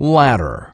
ladder.